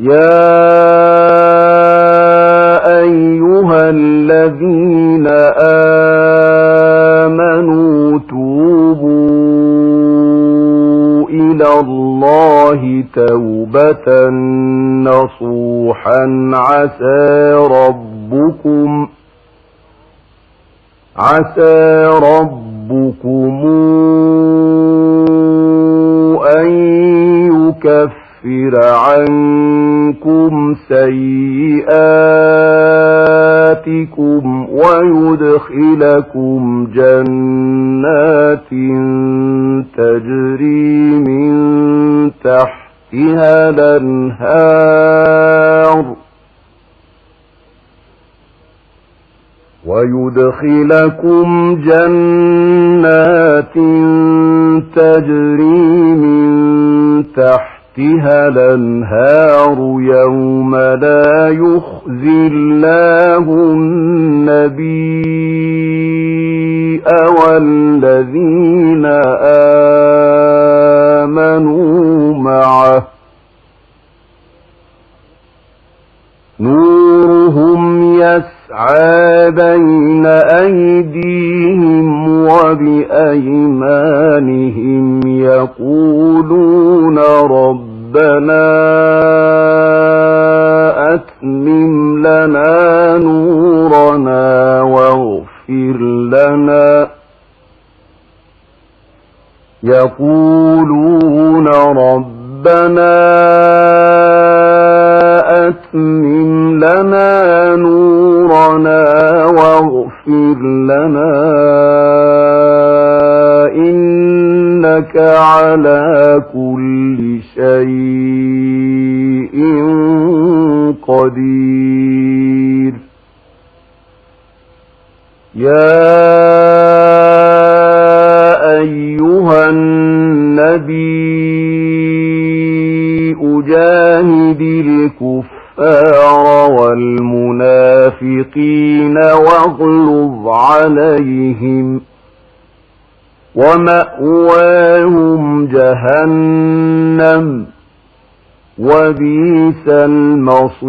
يا أيها الذين آمنوا توبوا إلى الله توبة نصوحا عسى ربكم عسى ربكم أن يكفر عنكم سيئاتكم ويدخلكم جنات تجري من تحتها الانهار ويدخلكم جنات تجري من تحتها الأنهار يوم لا يخزي الله النبي والذين آمنوا معه. نورهم يسعى بين أيديهم وبأيمانهم لنا يقولون ربنا أتمم لنا نورنا واغفر لنا إنك على كل شيء قدير يا الكفار والمنافقين واغلظ عليهم ومأواهم جهنم وبئس المصير.